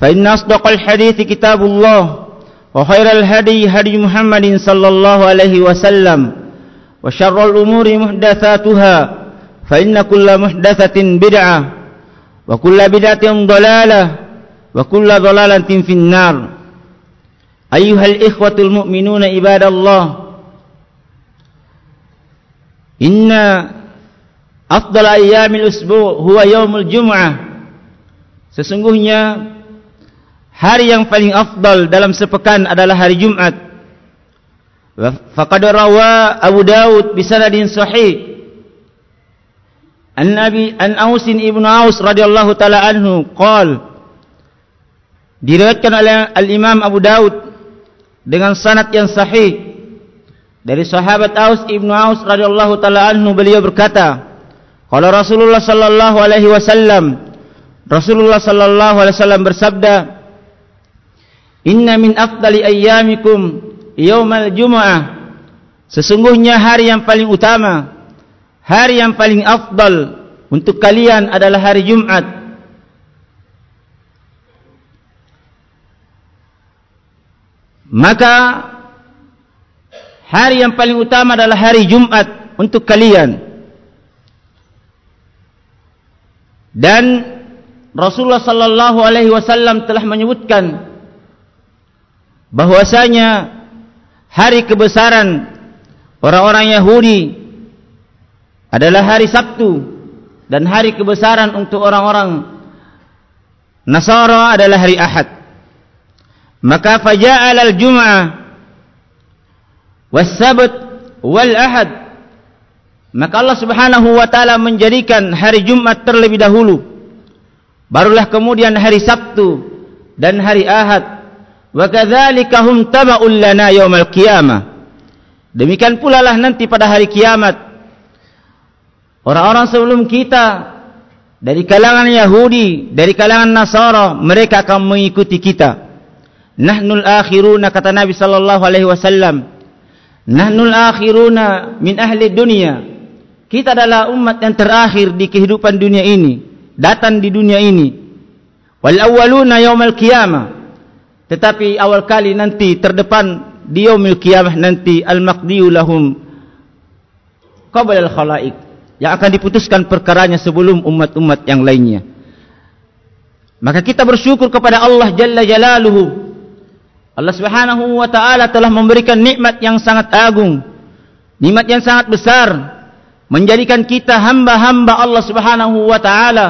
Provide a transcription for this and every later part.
فإن أصدق الحديث كتاب الله وخير الهدي هدي محمد صلى الله عليه وسلم وشر الأمور محدثاتها فإن كل محدثة بدعة وكل بدعة ضلالة وكل ضلالة في النار. أيها الإخوة المؤمنون عباد الله إن أفضل أيام الأسبوع هو يوم الجمعة. Sesungguhnya hari yang paling afdal dalam sepekan adalah hari Jumat. Faqad rawa Abu Dawud bi sanadin sahih. An Nabi An Aus ibn Aus radhiyallahu taala anhu qala Diriwayatkan oleh Al-Imam Abu Dawud dengan sanad yang sahih. Dari sahabat Aus ibn Aus radhiyallahu taala anhu beliau berkata Qala Rasulullah sallallahu alaihi wasallam. Rasulullah sallallahu alaihi wasallam bersabda Inna min afdali ayyamikum yaumal jumu'ah. Sesungguhnya hari yang paling utama hari yang paling afdal untuk kalian adalah hari Jumat. Maka hari yang paling utama adalah hari Jumat untuk kalian. Dan Rasulullah sallallahu alaihi wasallam telah menyebutkan bahwasanya hari kebesaran orang-orang Yahudi adalah hari Sabtu dan hari kebesaran untuk orang-orang Nasara adalah hari Ahad. Maka faja'al al-jum'ah was-sabt wal-ahad maka Allah Subhanahu wa taala menjadikan hari Jumat terlebih dahulu. Barulah kemudian hari Sabtu dan hari Ahad. Wa kadzalika hum taba'ul lana yaumal qiyamah. Demikian pula lah nanti pada hari kiamat orang-orang sebelum kita dari kalangan Yahudi, dari kalangan Nasara, mereka akan mengikuti kita. Nahnul akhiruna kata Nabi sallallahu alaihi wasallam. Nahnul akhiruna min ahli dunia kita adalah umat yang terakhir di kehidupan dunia ini datang di dunia ini wal awwaluna yaumal qiyamah tetapi awal kali nanti terdepan di yaumil qiyamah nanti al maqdiu lahum qabla al khalaik yang akan diputuskan perkaranya sebelum umat-umat yang lainnya. Maka kita bersyukur kepada Allah jalla jalaluhu. Allah Subhanahu wa taala telah memberikan nikmat yang sangat agung nikmat yang sangat besar menjadikan kita hamba-hamba Allah Subhanahu wa taala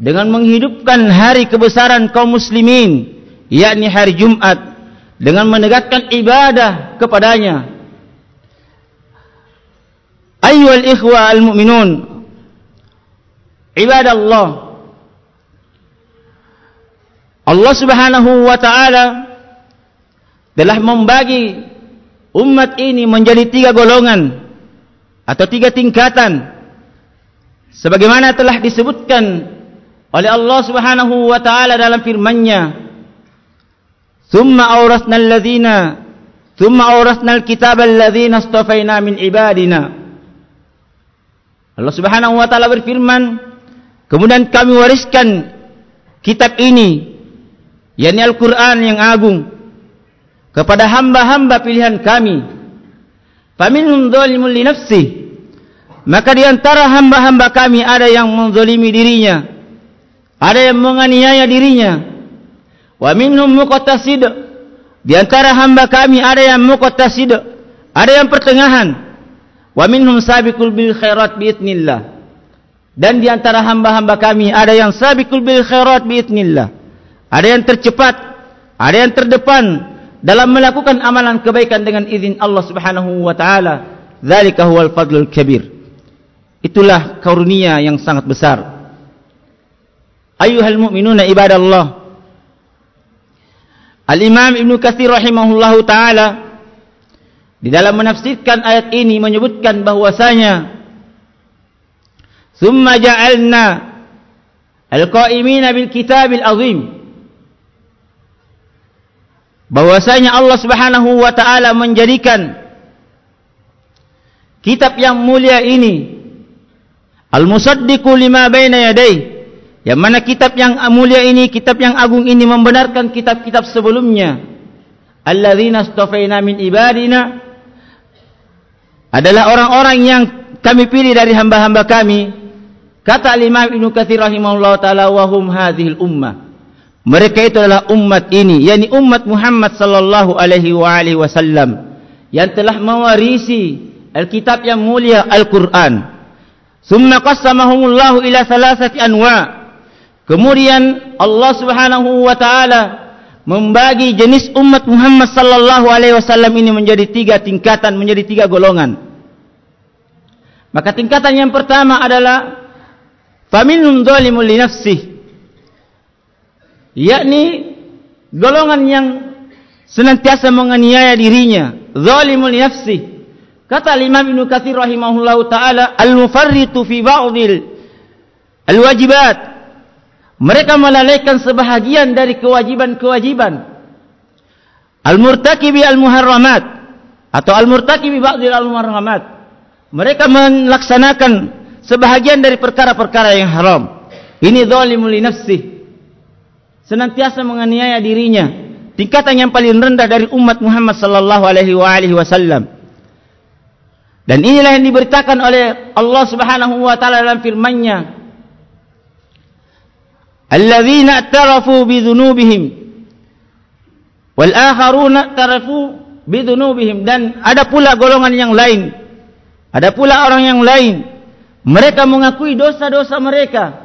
dengan menghidupkan hari kebesaran kaum muslimin yakni hari Jumat. Dengan menegakkan ibadah kepadanya. Ayyuhal ikhwa al mu'minun ibadallah. Allah Subhanahu wa taala telah membagi umat ini menjadi tiga golongan atau tiga tingkatan. Sebagaimana telah disebutkan oleh Allah Subhanahu wa taala dalam firman-Nya "Tsumma awrasna alladziina thumma awrathna alkitab alladhina astafaina min ibadina Allah Subhanahu wa taala berfirman kemudian kami wariskan kitab ini yakni Al-Qur'an yang agung kepada hamba-hamba pilihan kami. Faminhum dhalimun li nafsihi maka di antara hamba-hamba kami ada yang menzalimi dirinya ada yang menganiaya dirinya wa minhum muqtasid. Di antara hamba kami ada yang muqtasid ada yang pertengahan. Wa minhum sabiqul bil khairat bi idznillah dan di antara hamba-hamba kami ada yang sabiqul bil khairat bi idznillah ada yang tercepat ada yang terdepan dalam melakukan amalan kebaikan dengan izin Allah Subhanahu wa taala. Zalika huwal fadlul kabir. Itulah karunia yang sangat besar. Ayuhal mu'minuna ibadallah Al-Imam Ibn Kathir rahimahullahu taala di dalam menafsirkan ayat ini menyebutkan bahwasanya Thumma ja'alna al-qa'imina bil kitabil azim. Bahwasanya Allah Subhanahu wa taala menjadikan kitab yang mulia ini al-musaddiqu lima baina yadayhi yang mana kitab yang mulia ini kitab yang agung ini membenarkan kitab-kitab sebelumnya alladzina astafaina min ibadina adalah orang-orang yang kami pilih dari hamba-hamba kami kata Imam Ibnu Katsir rahimahullah taala wa hum hadhil ummah mereka itu adalah umat ini yakni umat Muhammad sallallahu alaihi wa alihi wasallam yang telah mewarisi Alkitab yang mulia Al-Quran. Summa qassamahumullahu ila thalathati anwa. Kemudian Allah Subhanahu wa taala membagi jenis umat Muhammad sallallahu alaihi wasallam ini menjadi tiga tingkatan, menjadi tiga golongan. Maka tingkatan yang pertama adalah faminhum zalimul li nafsihi yakni golongan yang senantiasa menganiaya dirinya zalimul nafsi kata Imam Ibnu Katsir rahimahullahu taala al-mufarritu fi ba'dil al-wajibat mereka melalaikan sebahagian dari kewajiban-kewajiban. Al-murtakibi al-muharramat atau al-murtakibi ba'dil al-muharramat. Mereka melaksanakan sebahagian dari perkara-perkara yang haram. Ini zalimul nafsi senantiasa menganiaya dirinya. Tingkatan yang paling rendah dari umat Muhammad sallallahu alaihi wasallam. Dan inilah yang diberitakan oleh Allah Subhanahu wa taala dalam firman-Nya alladzina tarafu bi dzunubihim wal akharuna tarafu bi dzunubihim dan ada pula golongan yang lain ada pula orang yang lain mereka mengakui dosa-dosa mereka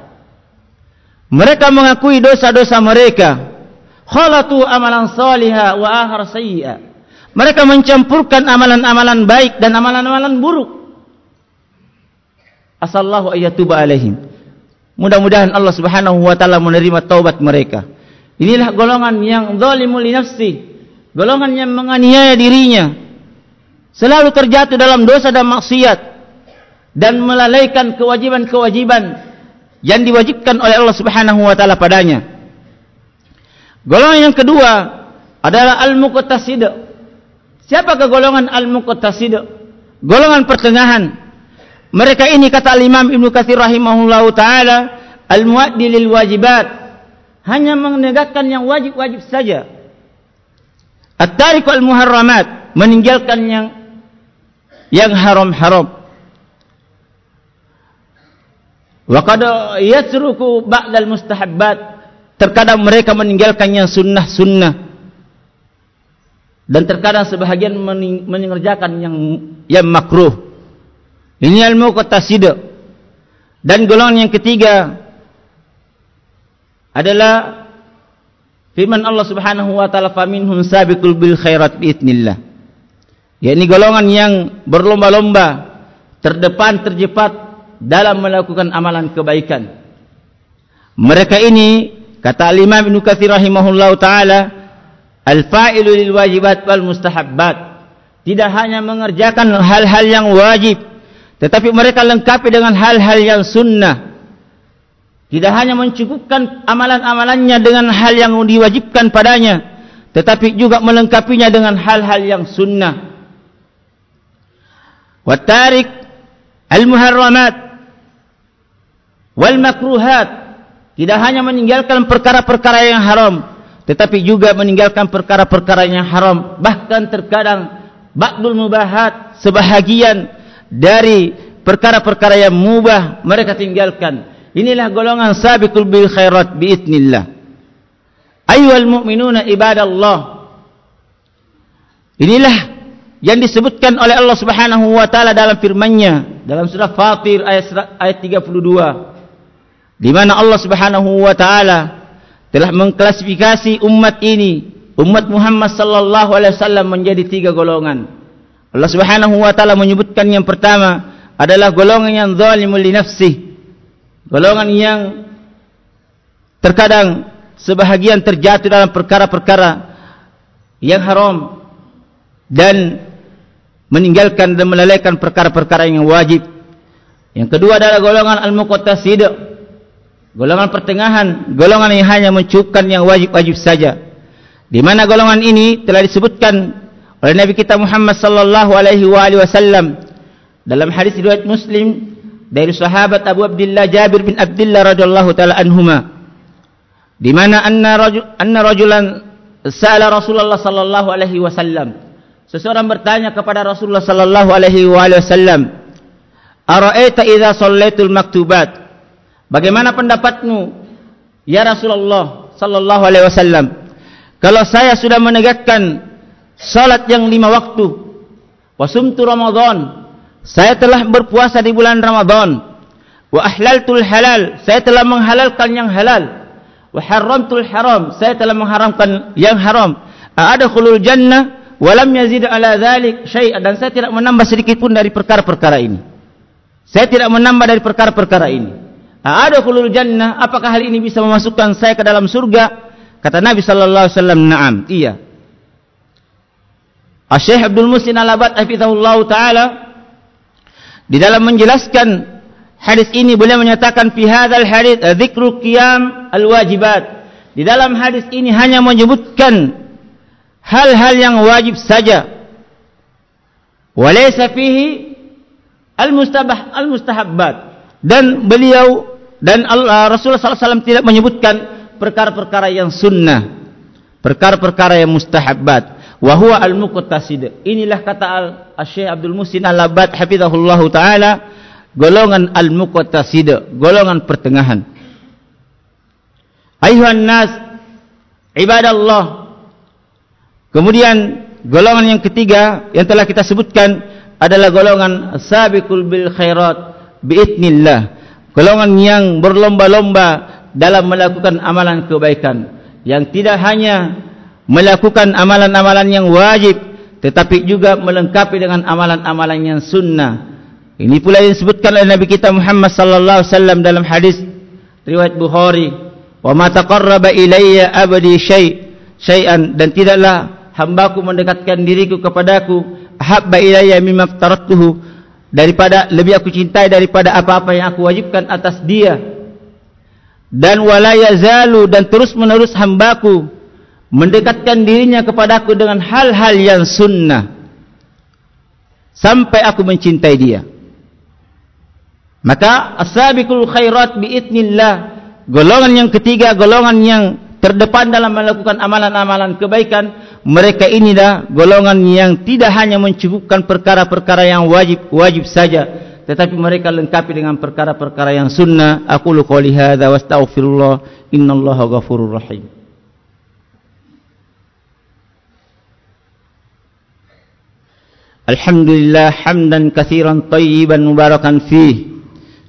mereka mengakui dosa-dosa mereka. Khalatu amalan salihah wa akhar sayyi'ah. Mereka mencampurkan amalan-amalan baik dan amalan-amalan buruk. Asallahu ayyatuba alaihim. Mudah-mudahan Allah Subhanahu wa taala menerima taubat mereka. Inilah golongan yang zalimul li nafsi. Golongan yang menganiaya dirinya. Selalu terjatuh dalam dosa dan maksiat dan melalaikan kewajiban-kewajiban yang diwajibkan oleh Allah Subhanahu wa taala padanya. Golongan yang kedua adalah al-muqtasid. Siapa ke golongan al-muqtasid? Golongan pertengahan. Mereka ini kata Imam Ibnu Katsir rahimahullahu taala al-muaddi lil wajibat. Hanya menegakkan yang wajib-wajib saja. At-tariq al-muharramat, meninggalkan yang yang haram-haram. Wa qad yatruku ba'dal mustahabbat. Terkadang mereka meninggalkan yang sunnah-sunnah. Dan terkadang sebahagian mengerjakan yang yang makruh. Ini sidak. Dan golongan yang ketiga adalah firman Allah Subhanahu wa taala faminhum sabiqul bil khairat biidznillah. Ya ini golongan yang berlomba-lomba terdepan terjepat dalam melakukan amalan kebaikan. Mereka ini kata Imam Ibnu Katsir rahimahullahu taala al-fa'ilu lil wajibat wal mustahabbat. Tidak hanya mengerjakan hal-hal yang wajib, tetapi mereka lengkapi dengan hal-hal yang sunnah. Tidak hanya mencukupkan amalan-amalannya dengan hal yang diwajibkan padanya, tetapi juga melengkapinya dengan hal-hal yang sunnah. Wa tarik al-muharramat wal makruhat tidak hanya meninggalkan perkara-perkara yang haram tetapi juga meninggalkan perkara-perkara yang haram. Bahkan terkadang ba'dul mubahat sebahagian dari perkara-perkara yang mubah mereka tinggalkan inilah golongan sabiqul bil khairat biiznillah. Ayyuhal mu'minuna ibadallah. Inilah yang disebutkan oleh Allah Subhanahu wa taala dalam firman-Nya dalam surah Fatir ayat ayat 32 di mana Allah Subhanahu wa taala telah mengklasifikasi umat ini umat Muhammad sallallahu alaihi wasallam menjadi tiga golongan. Allah Subhanahu wa taala menyebutkan yang pertama adalah golongan yang zalimul li nafsi golongan yang terkadang sebahagian terjatuh dalam perkara-perkara yang haram dan meninggalkan dan melalaikan perkara-perkara yang wajib. Yang kedua adalah golongan al-muqtasid. Golongan pertengahan, golongan yang hanya mencukupkan yang wajib-wajib saja. Di mana golongan ini telah disebutkan oleh Nabi kita Muhammad sallallahu alaihi wasallam dalam hadis riwayat Muslim dari sahabat Abu Abdullah Jabir bin Abdullah radhiyallahu taala anhuma. Di mana anna rajul anna rajulan sa'ala Rasulullah sallallahu alaihi wasallam. Seseorang bertanya kepada Rasulullah sallallahu alaihi wasallam ara'aita idza shallaitul maktubat? Bagaimana pendapatmu ya Rasulullah sallallahu alaihi wasallam? Kalau saya sudah menegakkan salat yang lima waktu wa sumtu ramadan saya telah berpuasa di bulan Ramadan. Wa ahlaltul halal saya telah menghalalkan yang halal. Wa haramtul haram saya telah mengharamkan yang haram. Ada khulul jannah wa lam yazid ala dhalik syai'an. Dan saya tidak menambah sedikit pun dari perkara-perkara ini. Saya tidak menambah dari perkara-perkara ini. Ada khulul jannah apakah hal ini bisa memasukkan saya ke dalam surga? Kata Nabi sallallahu alaihi wasallam na'am. Iya. Syekh Abdul Musin Al-Abad hafizahullah taala di dalam menjelaskan hadis ini boleh menyatakan fi hadzal hadis dzikru qiyam al-wajibat. Di dalam hadis ini hanya menyebutkan hal-hal yang wajib saja. Walaysa fihi al-mustabah al-mustahabbat. Dan beliau dan Allah Rasulullah sallallahu alaihi tidak menyebutkan perkara-perkara yang sunnah. Perkara-perkara yang mustahabbat. Wa huwa al-muqtasid. Inilah kata Al-Syekh Abdul Musin Al-Abbad hafizahullahu taala golongan al-muqtasid golongan pertengahan. Ayuhan nas ibadallah. Kemudian golongan yang ketiga yang telah kita sebutkan adalah golongan sabiqul bil khairat biidnillah golongan yang berlomba-lomba dalam melakukan amalan kebaikan. Yang tidak hanya melakukan amalan-amalan yang wajib tetapi juga melengkapi dengan amalan-amalan yang sunnah. Ini pula yang disebutkan oleh Nabi kita Muhammad sallallahu alaihi wasallam dalam hadis riwayat Bukhari, "Wa ma taqarraba ilayya abdi syai' syai'an. Dan tidaklah hambaku mendekatkan diriku kepadaku habba ilayya mimma aftaratuhu daripada lebih aku cintai daripada apa-apa yang aku wajibkan atas dia." Dan wala yazalu dan terus menerus hambaku mendekatkan dirinya kepadaku dengan hal-hal yang sunnah sampai aku mencintai dia. Maka as-sabiqul khairat biidznillah, golongan yang ketiga, golongan yang terdepan dalam melakukan amalan-amalan kebaikan, mereka ini dah golongan yang tidak hanya mencukupkan perkara-perkara yang wajib wajib saja, tetapi mereka lengkapi dengan perkara-perkara yang sunnah. Aku lu qouli hadza wa astaghfirullah, innallaha ghafurur rahim. Alhamdulillah hamdan kathiran tayyiban mubarakan fih.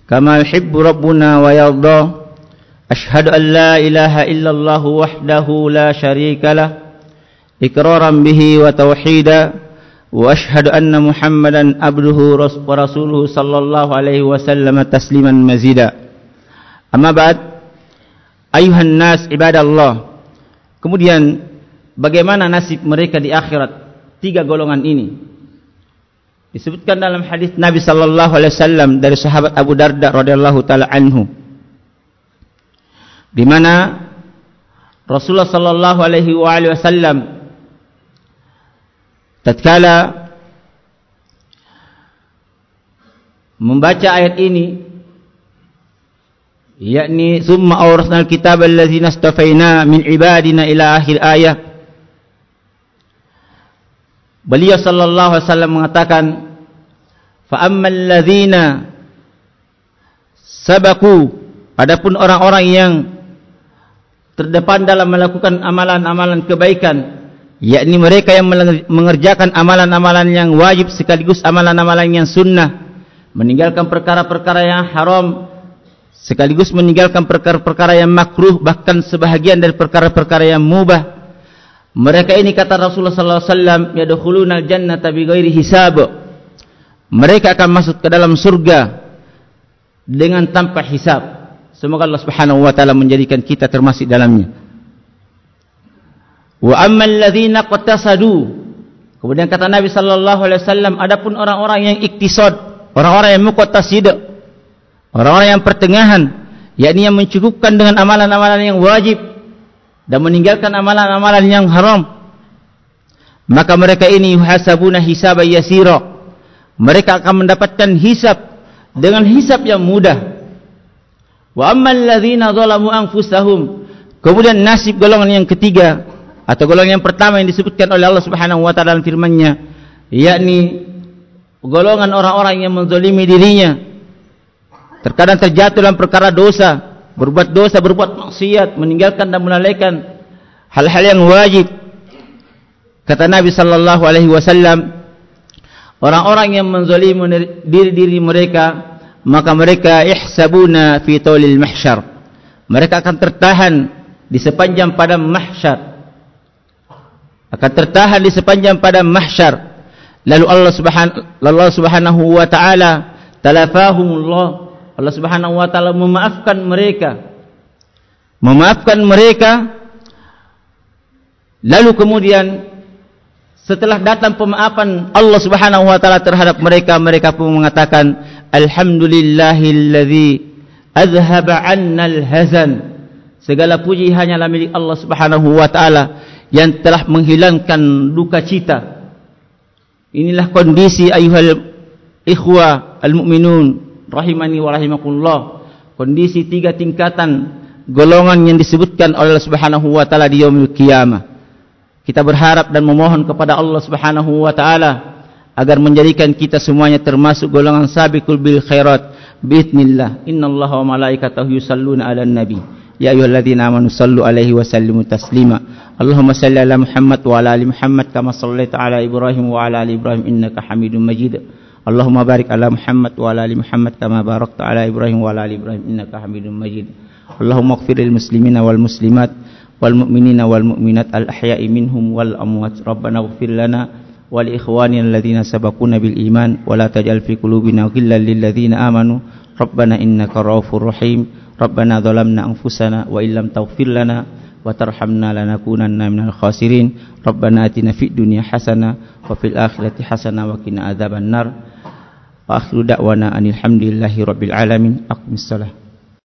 Kama yuhibbu Rabbuna wa yadda Ashhadu an la ilaha illallah wahdahu la sharika lah. Ikraran bihi wa tawhida. Wa ashhadu anna muhammadan abduhu wa rasuluhu sallallahu alaihi wasallam tasliman mazida. Amma ba'd. Ayuhan nas ibadallah. Kemudian bagaimana nasib mereka di akhirat? Tiga golongan ini disebutkan dalam hadis Nabi sallallahu alaihi wasallam dari sahabat Abu Darda radhiyallahu taala anhu. Di mana Rasulullah sallallahu alaihi wasallam tatkala membaca ayat ini yakni summa awrasna alkitab allazina astafaina min ibadina ila akhir ayat beliau sallallahu alaihi wasallam mengatakan fa ammal ladzina sabaku. Adapun orang-orang yang terdepan dalam melakukan amalan-amalan kebaikan yakni mereka yang mengerjakan amalan-amalan yang wajib sekaligus amalan-amalan yang sunnah meninggalkan perkara-perkara yang haram sekaligus meninggalkan perkara-perkara yang makruh bahkan sebahagian dari perkara-perkara yang mubah mereka ini kata Rasulullah sallallahu alaihi wasallam yadkhuluna al-jannata bighairi hisab. Mereka akan masuk ke dalam surga dengan tanpa hisab. Semoga Allah Subhanahu wa taala menjadikan kita termasuk dalamnya. Wa ammal ladzina qattasadu kemudian kata Nabi sallallahu alaihi wasallam adapun orang-orang yang iktisad orang-orang yang muqtasid orang-orang yang pertengahan yakni yang mencukupkan dengan amalan-amalan yang wajib dan meninggalkan amalan-amalan yang haram. Maka mereka ini yuhasabuna hisaban yasira. Mereka akan mendapatkan hisab dengan hisab yang mudah. Wa ammal ladzina zalamu anfusahum. Kemudian nasib golongan yang ketiga atau golongan yang pertama yang disebutkan oleh Allah Subhanahu wa taala dalam firman-Nya yakni golongan orang-orang yang menzalimi dirinya. Terkadang terjatuh dalam perkara dosa berbuat dosa, berbuat maksiat meninggalkan dan melalaikan hal-hal yang wajib. Kata Nabi sallallahu alaihi wasallam orang-orang yang menzalimi diri-diri mereka maka mereka ihsabuna fi tawlil mahsyar. Mereka akan tertahan di sepanjang padang mahsyar. Akan tertahan di sepanjang padang mahsyar. Lalu Allah Subhanahu Allah Subhanahu wa taala talafahumullah. Allah Subhanahu wa taala memaafkan mereka. Memaafkan mereka. Lalu kemudian setelah datang pemaafan Allah Subhanahu wa taala terhadap mereka, mereka pun mengatakan alhamdulillahilladzi azhaba 'annal hazan. Segala puji hanyalah milik Allah Subhanahu wa taala yang telah menghilangkan duka cita. Inilah kondisi ayuhal ikhwa al-mu'minun rahimani wa rahimakumullah. Kondisi tiga tingkatan golongan yang disebutkan oleh Allah Subhanahu wa taala di yaumil qiyamah. Kita berharap dan memohon kepada Allah Subhanahu wa taala agar menjadikan kita semuanya termasuk golongan sabiqul bil khairat biidznillah. Innallaha wa malaikatahu yusalluna 'alan nabi. Ya ayyuhalladzina amanu sallu alaihi wa sallimu taslima. Allahumma salli ala Muhammad wa ala ali Muhammad kama sallaita ala Ibrahim wa ala ali Ibrahim innaka Hamidum Majid. Allahumma barik ala Muhammad wa ala ali Muhammad kama barakta ala Ibrahim wa ala ali Ibrahim innaka Hamidum Majid. Allahumma ighfir lil muslimina wal muslimat wal mu'minina wal mu'minat al ahya'i minhum wal amwat. Rabbana ighfir lana wa li ikhwanina alladhina sabaquna bil iman wa la taj'al fi qulubina ghillan lil ladzina amanu. Rabbana innaka ra'ufur rahim. Rabbana zalamna anfusana wa illam taghfir lana wa tarhamna وآخر دعوانا أن الحمد لله رب العالمين. أقم الصلاة.